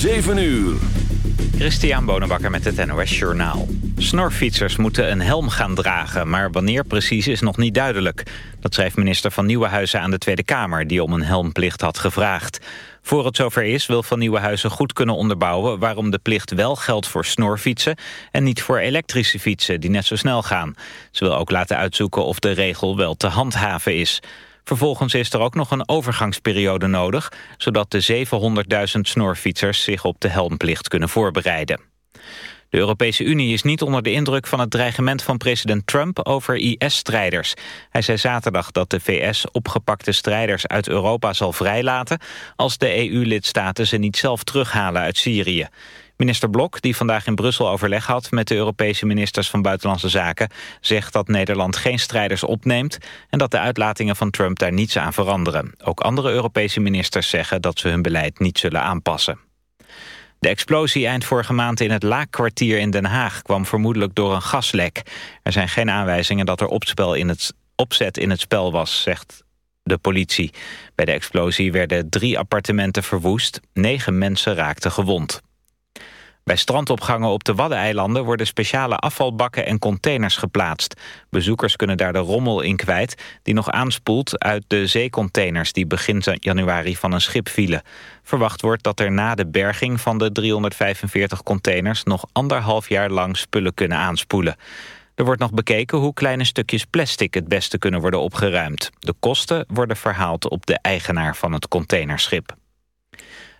7 uur. Christian Bonenbakker met het NOS Journaal. Snorfietsers moeten een helm gaan dragen, maar wanneer precies is nog niet duidelijk. Dat schrijft minister van Nieuwenhuizen aan de Tweede Kamer... die om een helmplicht had gevraagd. Voor het zover is wil Van Nieuwenhuizen goed kunnen onderbouwen... waarom de plicht wel geldt voor snorfietsen... en niet voor elektrische fietsen die net zo snel gaan. Ze wil ook laten uitzoeken of de regel wel te handhaven is... Vervolgens is er ook nog een overgangsperiode nodig... zodat de 700.000 snorfietsers zich op de helmplicht kunnen voorbereiden. De Europese Unie is niet onder de indruk van het dreigement van president Trump over IS-strijders. Hij zei zaterdag dat de VS opgepakte strijders uit Europa zal vrijlaten als de EU-lidstaten ze niet zelf terughalen uit Syrië. Minister Blok, die vandaag in Brussel overleg had met de Europese ministers van Buitenlandse Zaken, zegt dat Nederland geen strijders opneemt en dat de uitlatingen van Trump daar niets aan veranderen. Ook andere Europese ministers zeggen dat ze hun beleid niet zullen aanpassen. De explosie eind vorige maand in het Laakkwartier in Den Haag kwam vermoedelijk door een gaslek. Er zijn geen aanwijzingen dat er opspel in het, opzet in het spel was, zegt de politie. Bij de explosie werden drie appartementen verwoest, negen mensen raakten gewond. Bij strandopgangen op de Waddeneilanden worden speciale afvalbakken en containers geplaatst. Bezoekers kunnen daar de rommel in kwijt die nog aanspoelt uit de zeecontainers die begin januari van een schip vielen. Verwacht wordt dat er na de berging van de 345 containers nog anderhalf jaar lang spullen kunnen aanspoelen. Er wordt nog bekeken hoe kleine stukjes plastic het beste kunnen worden opgeruimd. De kosten worden verhaald op de eigenaar van het containerschip.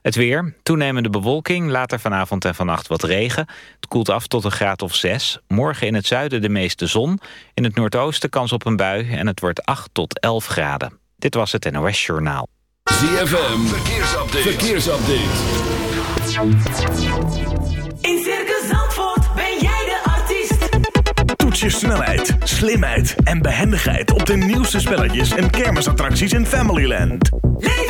Het weer, toenemende bewolking, later vanavond en vannacht wat regen. Het koelt af tot een graad of 6. Morgen in het zuiden de meeste zon. In het noordoosten kans op een bui en het wordt 8 tot 11 graden. Dit was het NOS Journaal. ZFM, verkeersupdate. verkeersupdate. In Circus Zandvoort ben jij de artiest. Toets je snelheid, slimheid en behendigheid op de nieuwste spelletjes en kermisattracties in Familyland. Leef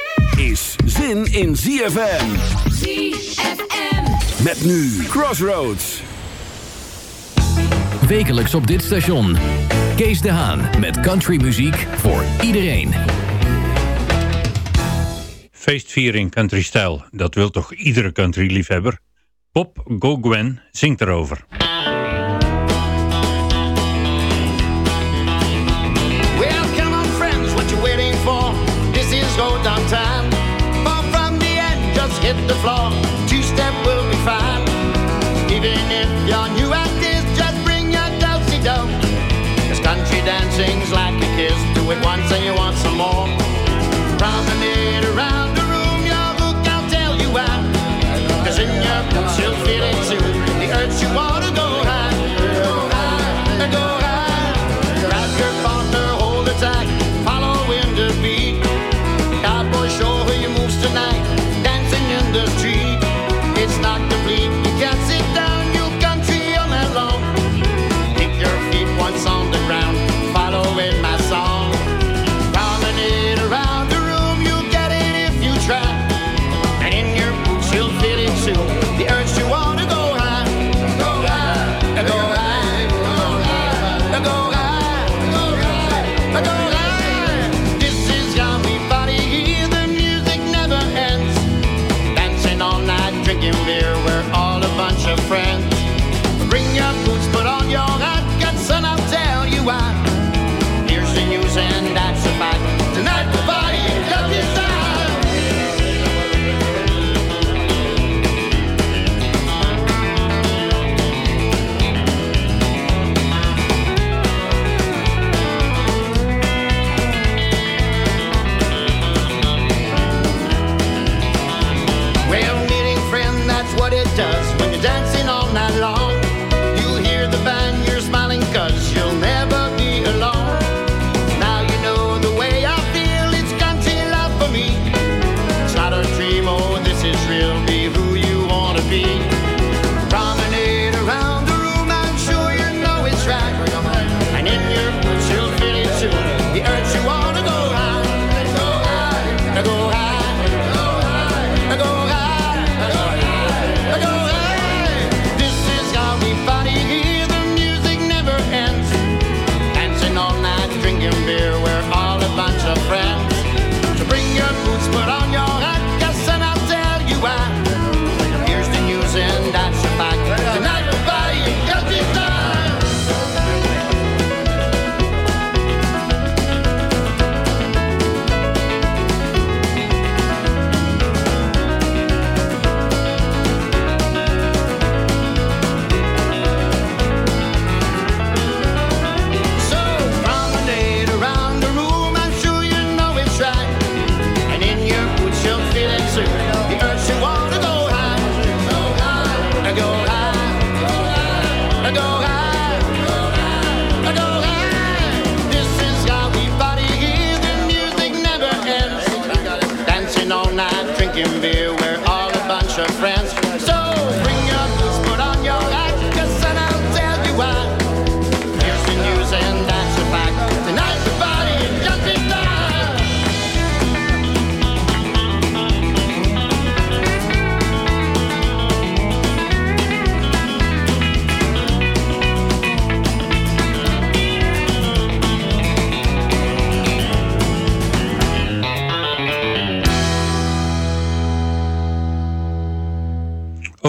is zin in ZFM. ZFM. Met nu Crossroads. Wekelijks op dit station. Kees de Haan met countrymuziek voor iedereen. Feestviering country stijl, dat wil toch iedere country liefhebber? Pop Go Gwen zingt erover. it once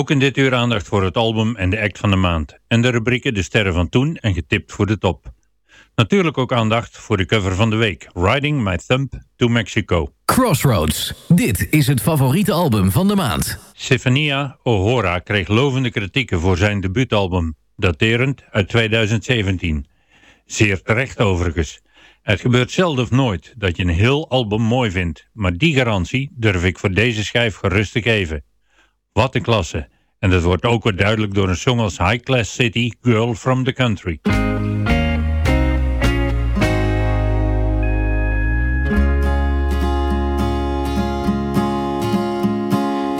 Ook in dit uur aandacht voor het album en de act van de maand. En de rubrieken De Sterren van Toen en Getipt voor de Top. Natuurlijk ook aandacht voor de cover van de week. Riding My Thumb to Mexico. Crossroads. Dit is het favoriete album van de maand. Stefania O'Hora kreeg lovende kritieken voor zijn debuutalbum, daterend uit 2017. Zeer terecht overigens. Het gebeurt zelden of nooit dat je een heel album mooi vindt, maar die garantie durf ik voor deze schijf gerust te geven. Wat een klasse. En dat wordt ook weer duidelijk door een song als High Class City, Girl from the Country.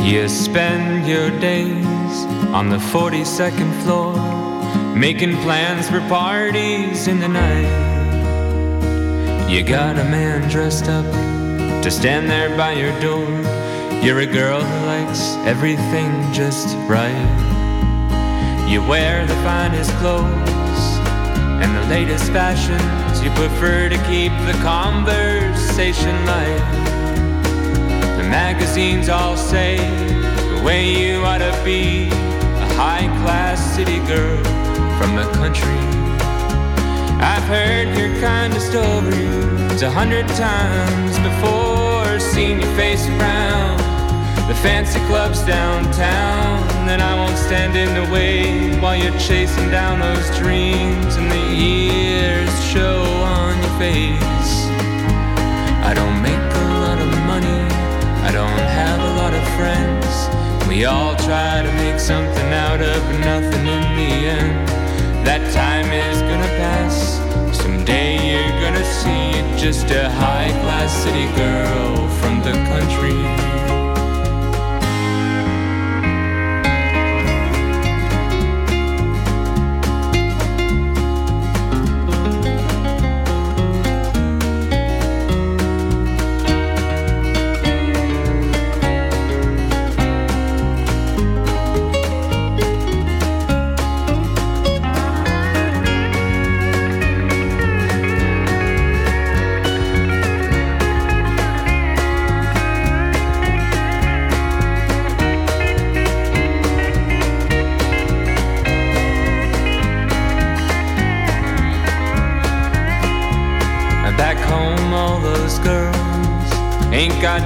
You spend your days on the 42nd floor, making plans for parties in the night. You got a man dressed up to stand there by your door. You're a girl who likes everything just right. You wear the finest clothes and the latest fashions. You prefer to keep the conversation light. The magazines all say the way you ought to be a high class city girl from the country. I've heard your kind of stories a hundred times before, seen your face around the fancy clubs downtown. And I won't stand in the way while you're chasing down those dreams, and the years show on your face. I don't make a lot of money, I don't have a lot of friends. We all try to make something out of nothing in the end. That time is gonna pass. Someday you're gonna see just a high class city girl from the country.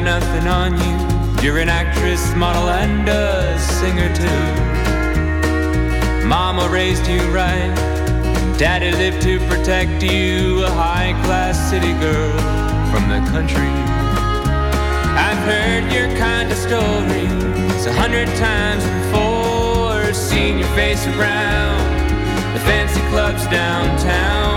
Nothing on you. You're an actress, model, and a singer too. Mama raised you right, Daddy lived to protect you. A high class city girl from the country. I've heard your kind of stories a hundred times before. Seen your face around the fancy clubs downtown.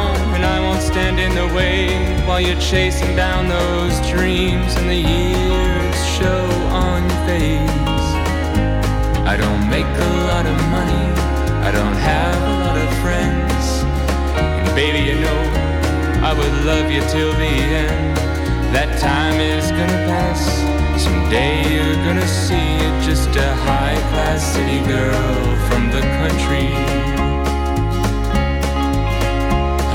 Won't stand in the way while you're chasing down those dreams and the years show on your face. I don't make a lot of money, I don't have a lot of friends. And baby, you know, I would love you till the end. That time is gonna pass. Someday you're gonna see it just a high class city girl from the country.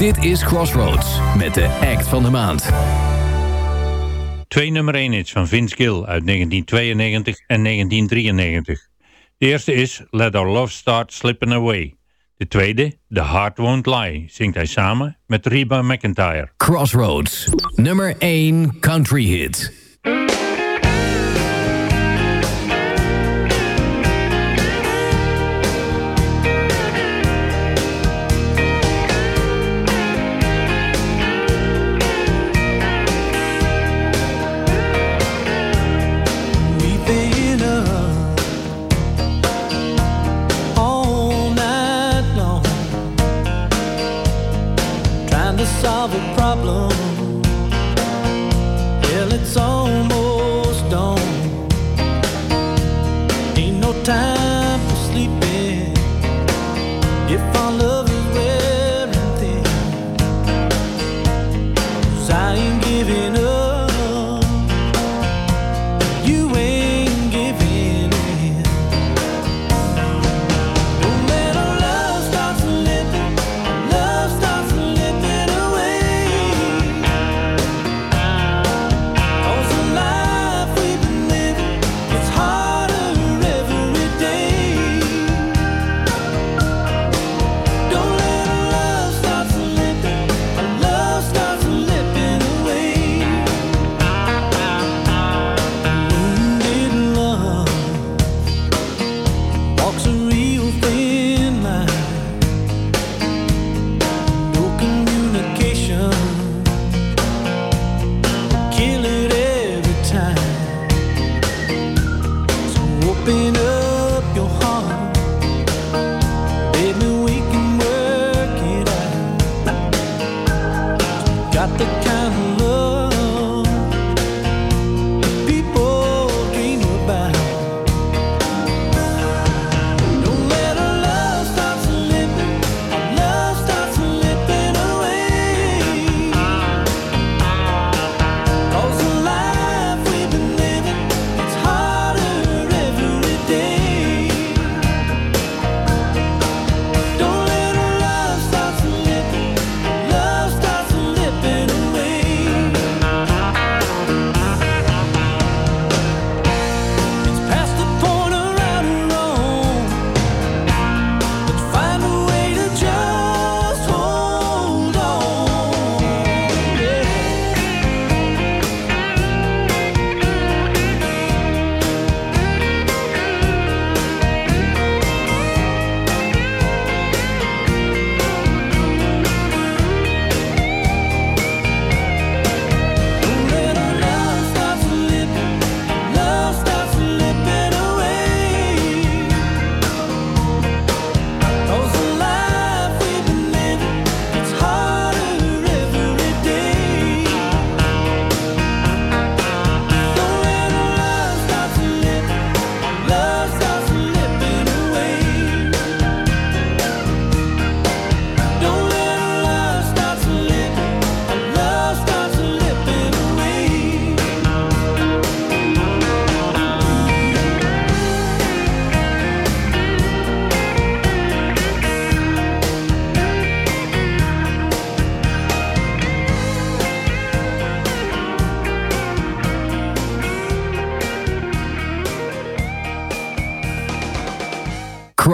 Dit is Crossroads met de act van de maand. Twee nummer 1 hits van Vince Gill uit 1992 en 1993. De eerste is Let Our Love Start Slipping Away. De tweede, The Heart Won't Lie, zingt hij samen met Reba McIntyre. Crossroads, nummer 1 country hit.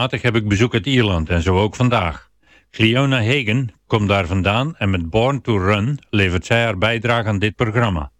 Regelmatig heb ik bezoek uit Ierland en zo ook vandaag. Cleona Hagen komt daar vandaan en met Born to Run levert zij haar bijdrage aan dit programma.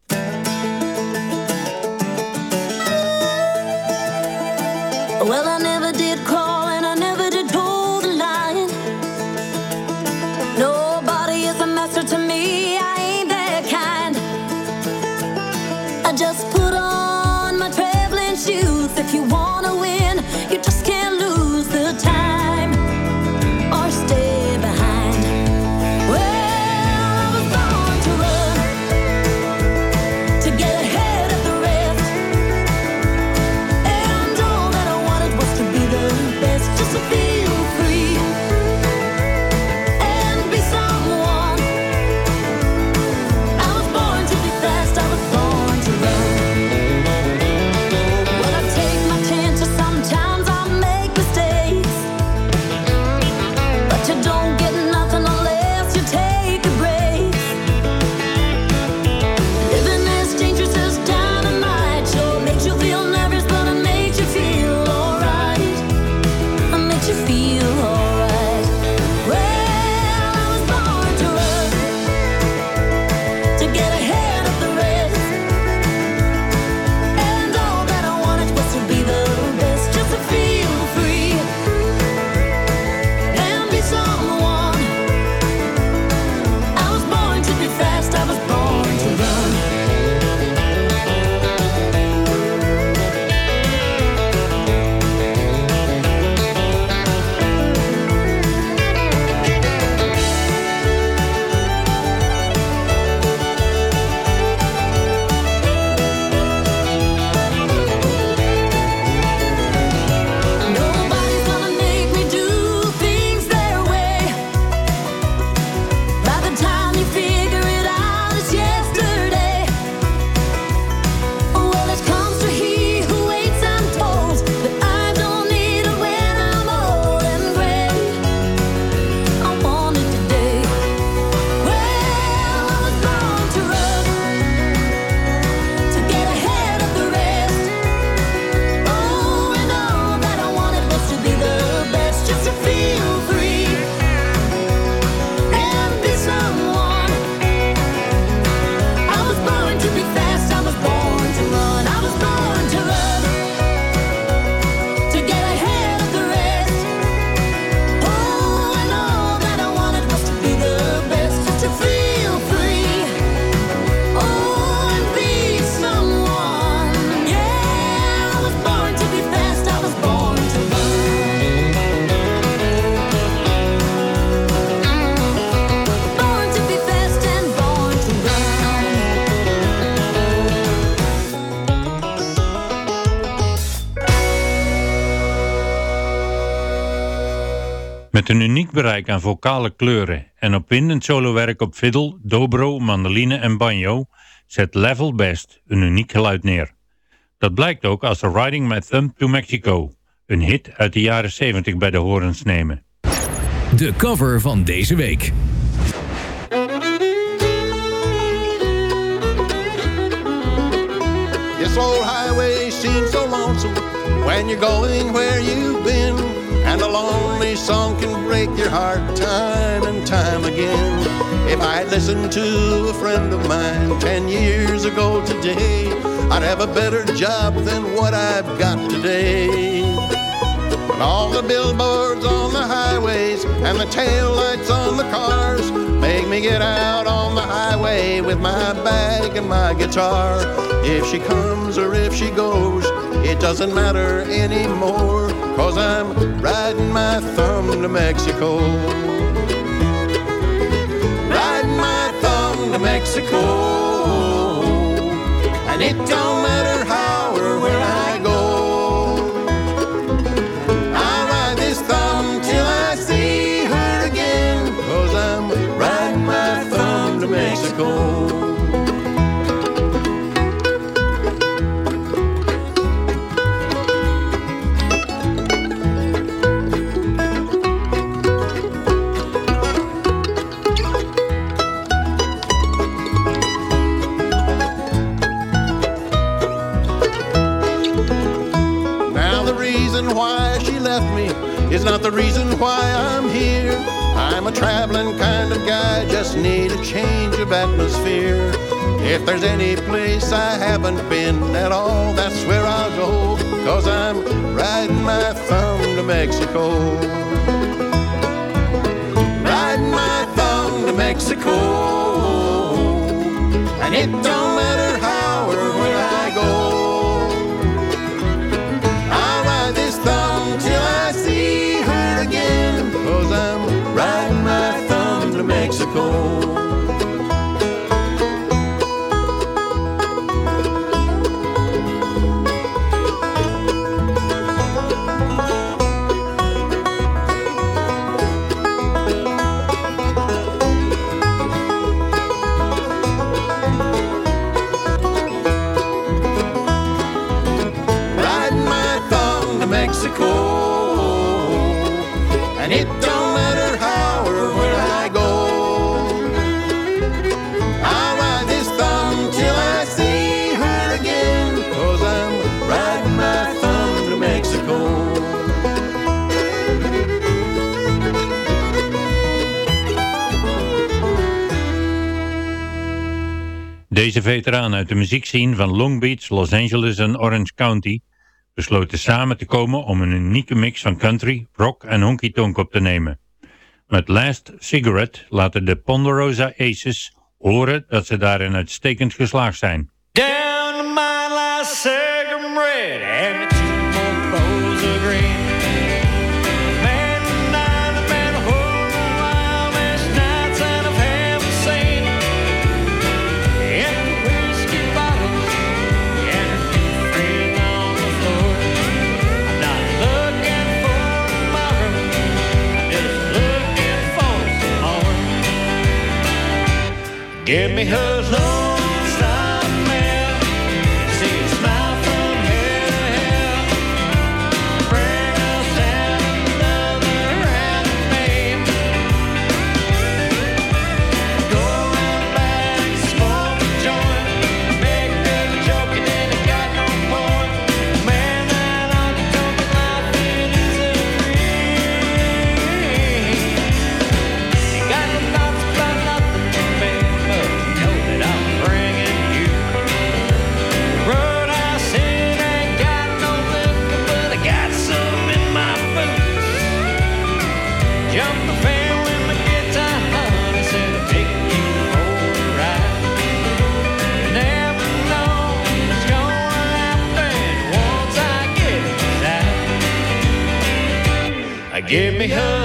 Een uniek bereik aan vocale kleuren en opwindend solowerk op fiddle, dobro, mandoline en banjo zet Level Best een uniek geluid neer. Dat blijkt ook als ze Riding My Thumb to Mexico, een hit uit de jaren 70 bij de horens nemen. De cover van deze week. This old highway seems so lonesome when you're going where you've been. And a lonely song can break your heart time and time again. If I had listened to a friend of mine ten years ago today, I'd have a better job than what I've got today. When all the billboards on the highways and the tail lights on the cars make me get out on the highway with my bag and my guitar. If she comes or if she goes, it doesn't matter anymore, cause I'm riding my thumb to Mexico. Riding my thumb to Mexico. And it don't matter If there's any place I haven't been at all, that's where I'll go. Cause I'm riding my thumb to Mexico. Riding my thumb to Mexico. And it don't matter how or where I go. I'll ride this thumb till I see her again. Cause I'm riding my thumb to Mexico. Veteran veteraan uit de muziekscene van Long Beach, Los Angeles en Orange County besloten samen te komen om een unieke mix van country, rock en honky-tonk op te nemen. Met Last Cigarette laten de Ponderosa Aces horen dat ze daarin uitstekend geslaagd zijn. Down my last cigarette Give me her. Give me her.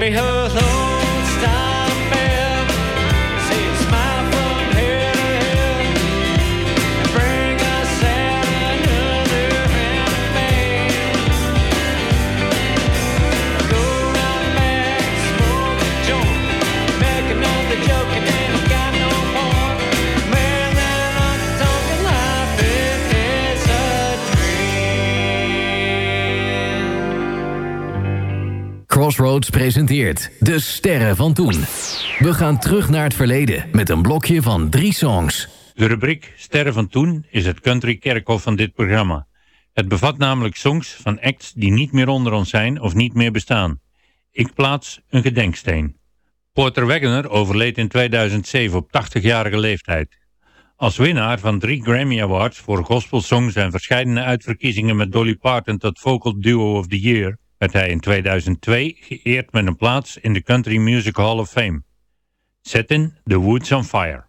me home. Crossroads presenteert De Sterren van Toen. We gaan terug naar het verleden met een blokje van drie songs. De rubriek Sterren van Toen is het country kerkhof van dit programma. Het bevat namelijk songs van acts die niet meer onder ons zijn of niet meer bestaan. Ik plaats een gedenksteen. Porter Wagoner overleed in 2007 op 80-jarige leeftijd. Als winnaar van drie Grammy Awards voor gospelsongs en verschillende uitverkiezingen met Dolly Parton tot Vocal Duo of the Year werd hij in 2002 geëerd met een plaats in de Country Music Hall of Fame. Setting The Woods on Fire.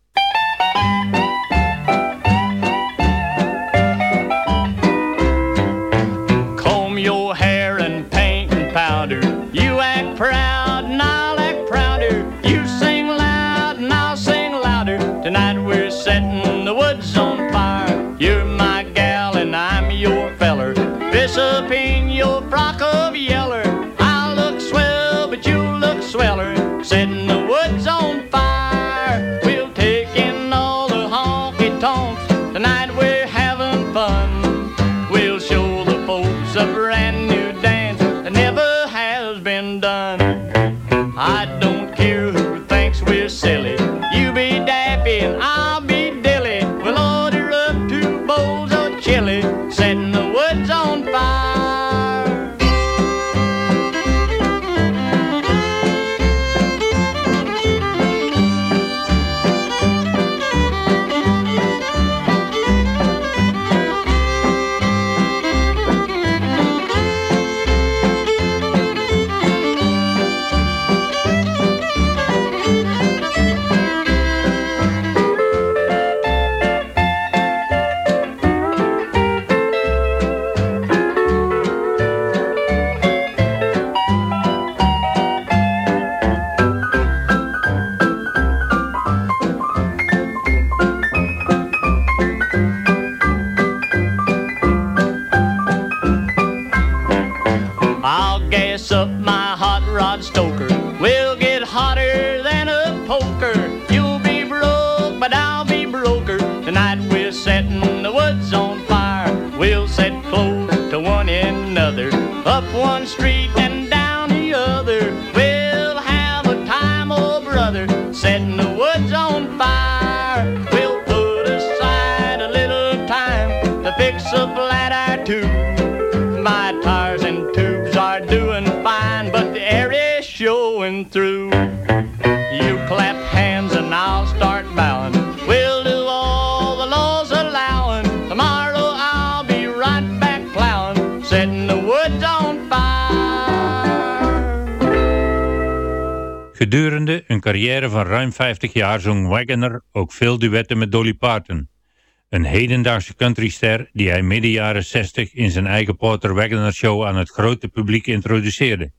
Carrière van ruim 50 jaar zong Wagoner ook veel duetten met Dolly Parton. Een hedendaagse countryster die hij midden jaren 60 in zijn eigen Porter Wagoner show aan het grote publiek introduceerde.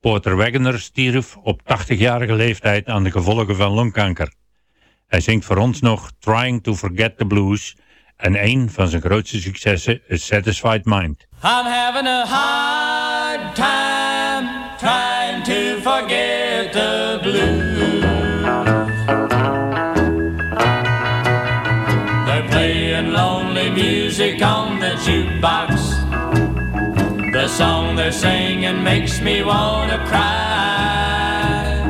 Porter Wagoner stierf op 80-jarige leeftijd aan de gevolgen van longkanker. Hij zingt voor ons nog Trying to Forget the Blues en een van zijn grootste successen is Satisfied Mind. I'm having a hard time trying to forget music on the jukebox. The song they're singing makes me wanna cry.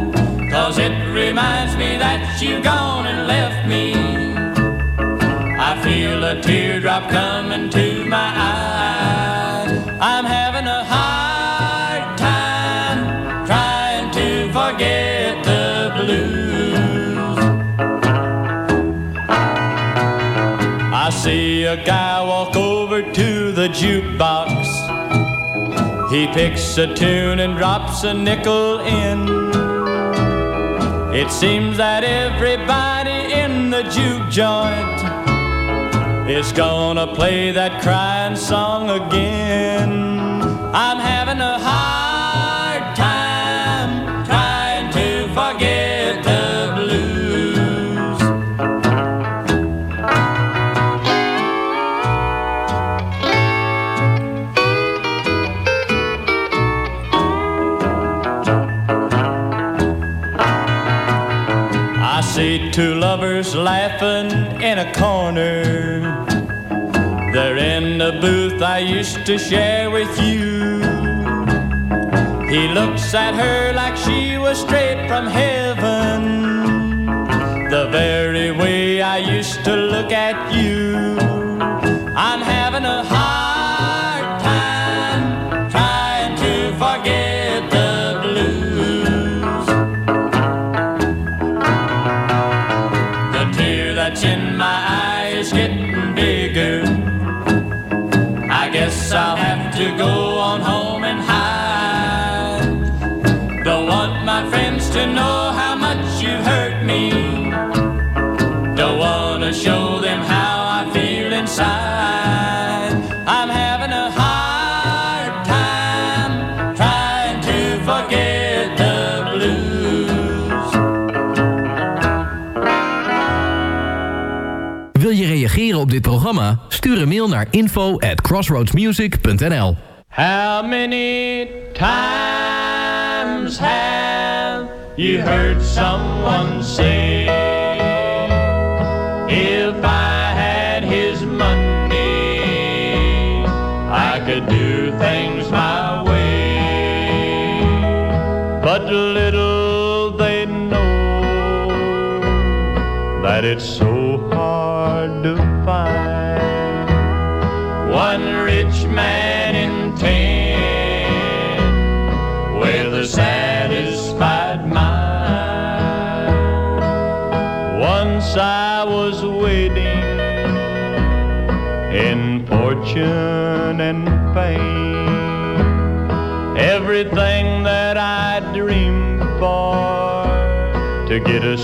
Cause it reminds me that you've gone and left me. I feel a teardrop coming to my eye. I'm having a hard time trying to forget the blues. I see a guy jukebox. He picks a tune and drops a nickel in. It seems that everybody in the juke joint is gonna play that crying song again. I'm having a hard two lovers laughing in a corner. They're in the booth I used to share with you. He looks at her like she was straight from heaven. The very way I used to look at you. I'm having a programma? Stuur een mail naar info at crossroadsmusic.nl How many times have you heard someone say, If I had his money, I could do things my way? But little they know that it's so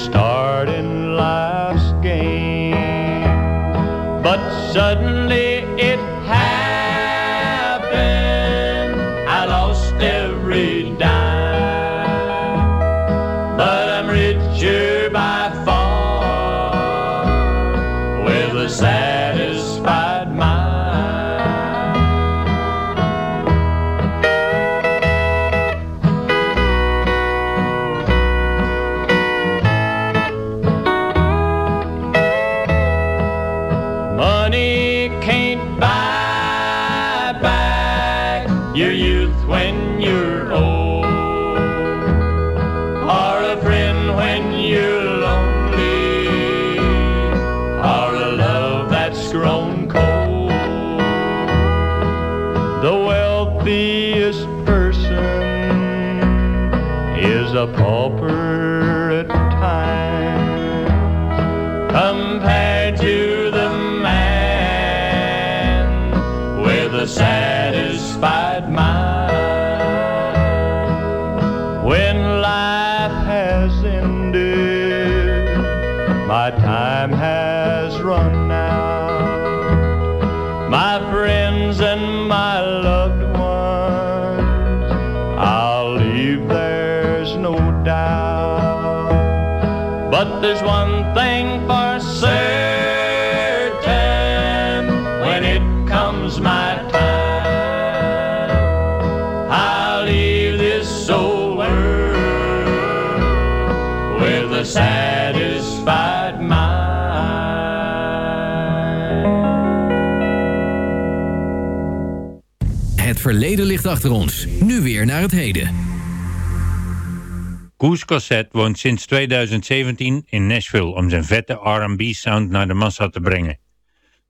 starting last game. But suddenly your youth when you're old, or a friend when you're lonely, or a love that's grown cold. The wealthiest person is a pauper achter ons. Nu weer naar het heden. Koos Cossette woont sinds 2017 in Nashville om zijn vette R&B-sound naar de massa te brengen.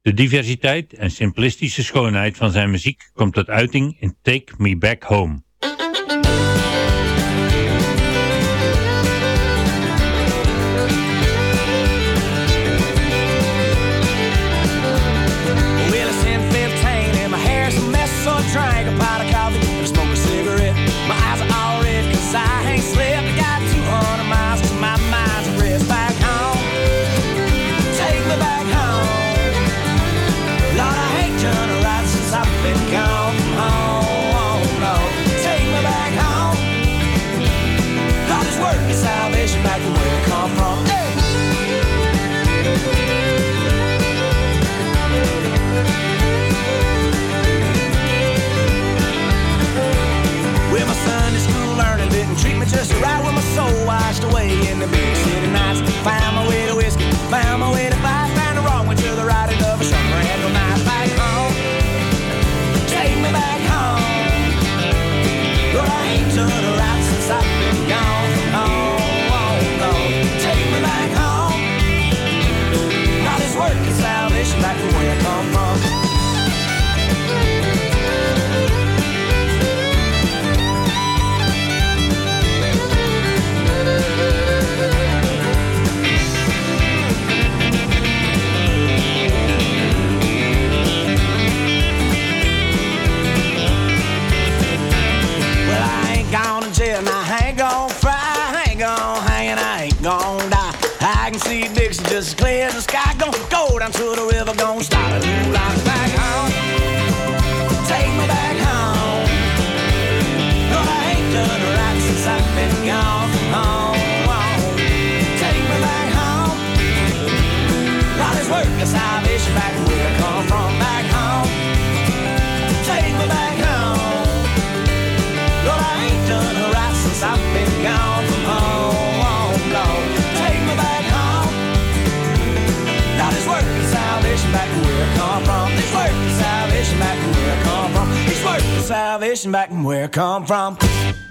De diversiteit en simplistische schoonheid van zijn muziek komt tot uiting in Take Me Back Home.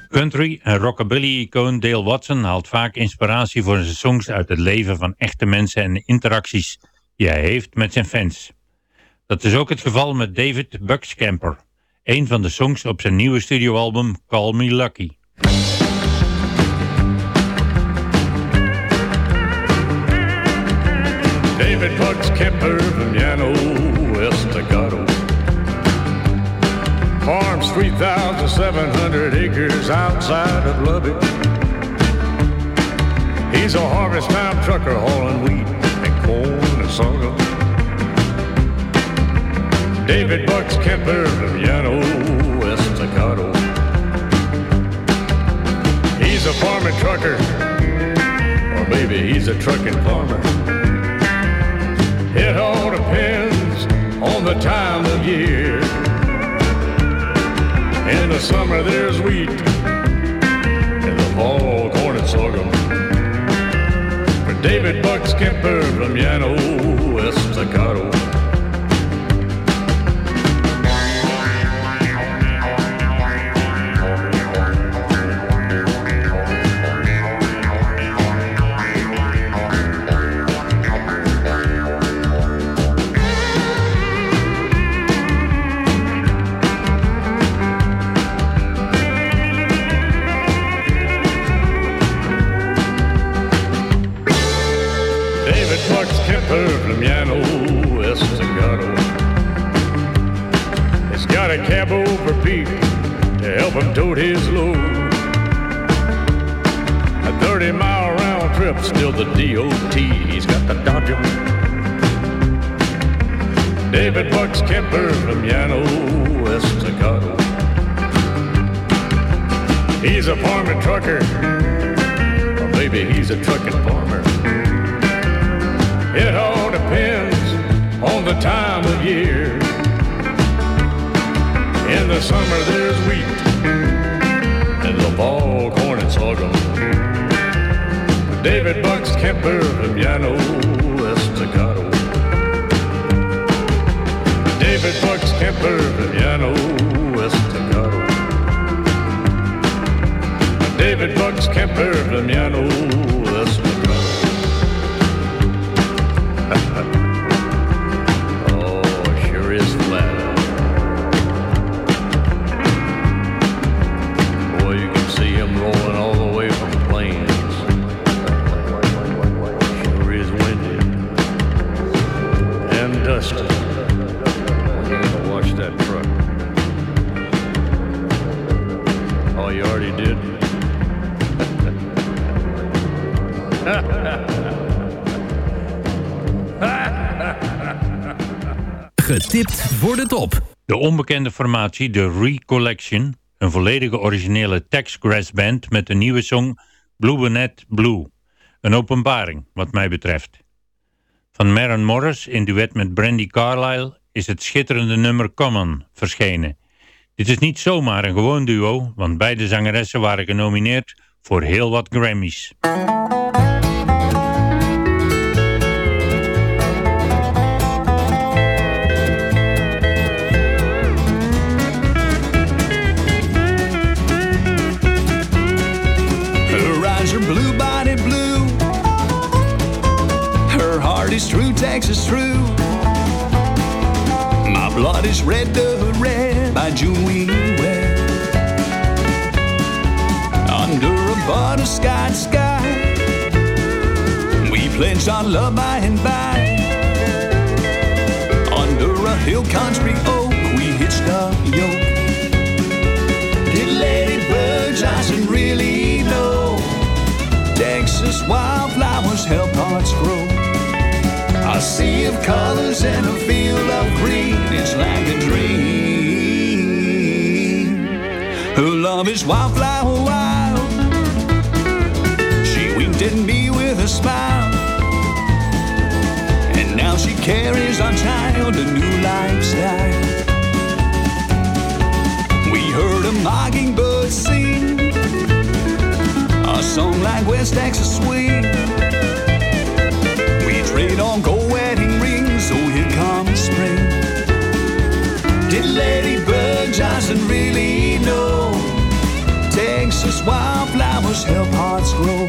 Country en rockabilly-icoon Dale Watson haalt vaak inspiratie voor zijn songs uit het leven van echte mensen en interacties die heeft met zijn fans. Dat is ook het geval met David Buckscamper, een van de songs op zijn nieuwe studioalbum Call Me Lucky. David Kemper from Llano Estacado. Farms 3,700 acres outside of Lubbock. He's a harvest time trucker hauling wheat and corn and. David Bucks Kemper from Llano Estacado. He's a farming trucker, or maybe he's a trucking farmer. It all depends on the time of year. In the summer there's wheat, in the fall corn and sorghum. David Buck Skipper from Yano, West Staccato. To help him tote his load. A 30 mile round trip, still the DOT. He's got to dodge. David Bucks Kemper from Yano, West Estacado. He's a farming trucker, or maybe he's a trucking farmer. It all depends on the time of year. In the summer there's wheat, fall corn and sorghum. David Bucks Kemper Llano Estacado. David Bucks Kemper Llano Estacado. David Bucks Kemper from Getipt voor de top. De onbekende formatie The Recollection, een volledige originele Tex Grass band met een nieuwe song Blue Bonnet Blue. Een openbaring, wat mij betreft. Van Maren Morris in duet met Brandy Carlile is het schitterende nummer Common verschenen. Dit is niet zomaar een gewoon duo, want beide zangeressen waren genomineerd voor heel wat Grammys. True, Texas true. My blood is red, the red by June we wed. Under a butterscotch sky, we pledged our love by and by. Under a hill country oak, of colors and a field of green, it's like a dream. Her love is wildflower wild. She winked at me with a smile. And now she carries our child a new lifestyle. We heard a mockingbird sing a song like West Texas swing. Wildflowers help hearts grow?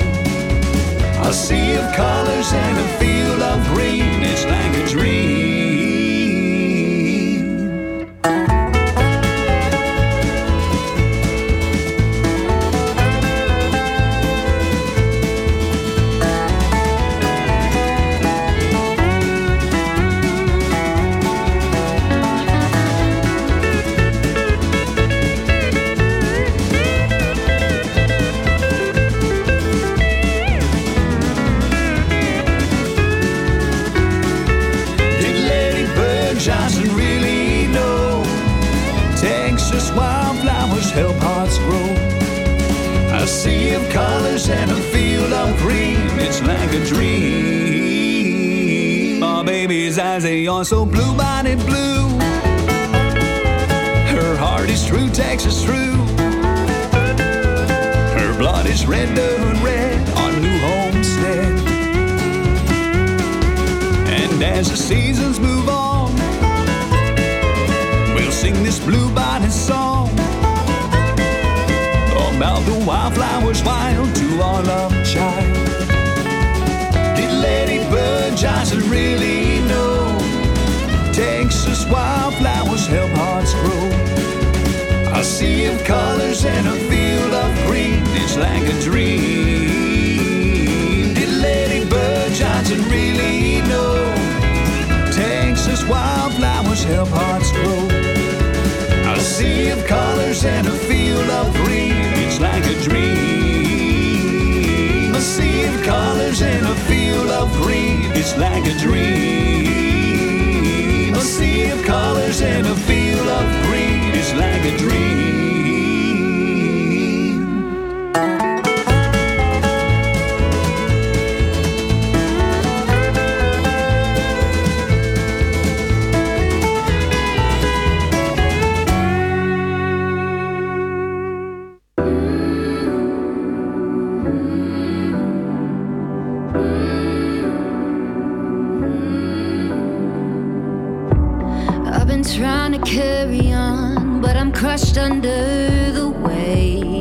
A sea of colors and a field of green, it's like a dream. Baby's eyes, they are so blue-bonned blue. Her heart is true, Texas true. Her blood is red, and red, our new homestead. And as the seasons move on, we'll sing this blue-bonnet song about the wildflowers wild to our love child. Did Lady Bird Johnson really Texas wildflowers help hearts grow? A sea of colors and a field of green, it's like a dream. Did Lady Bird Johnson really know Texas wildflowers help hearts grow? A sea of colors and a field of green, it's like a dream. A sea of colors and a field of green, it's like a dream. Of colors and a field of green, is like a dream. Crushed under the weight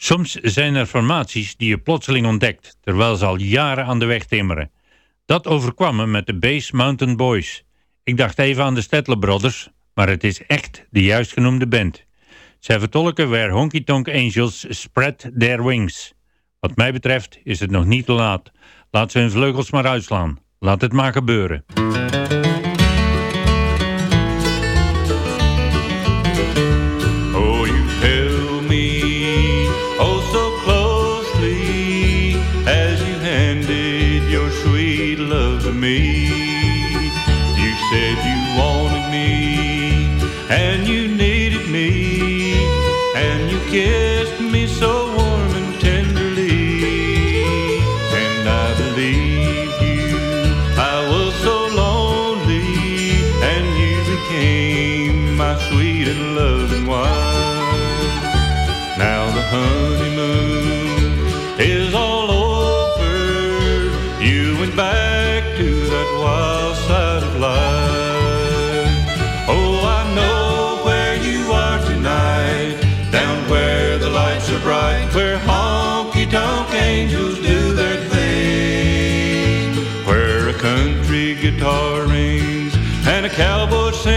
Soms zijn er formaties die je plotseling ontdekt, terwijl ze al jaren aan de weg timmeren. Dat overkwam me met de Base Mountain Boys. Ik dacht even aan de Stettler Brothers, maar het is echt de juist genoemde band. Zij vertolken waar Honky Tonk Angels Spread Their Wings. Wat mij betreft is het nog niet te laat. Laat ze hun vleugels maar uitslaan. Laat het maar gebeuren.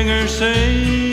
singer sing.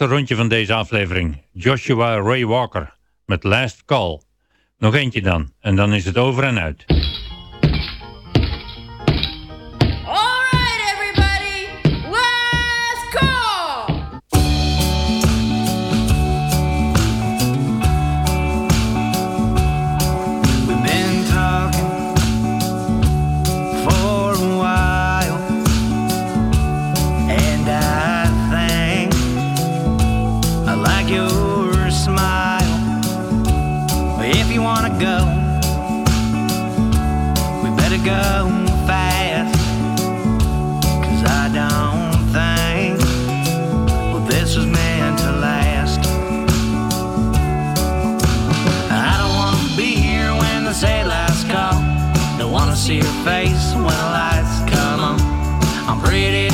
laatste rondje van deze aflevering. Joshua Ray Walker met Last Call. Nog eentje dan, en dan is het over en uit. see your face when the lights come on. I'm pretty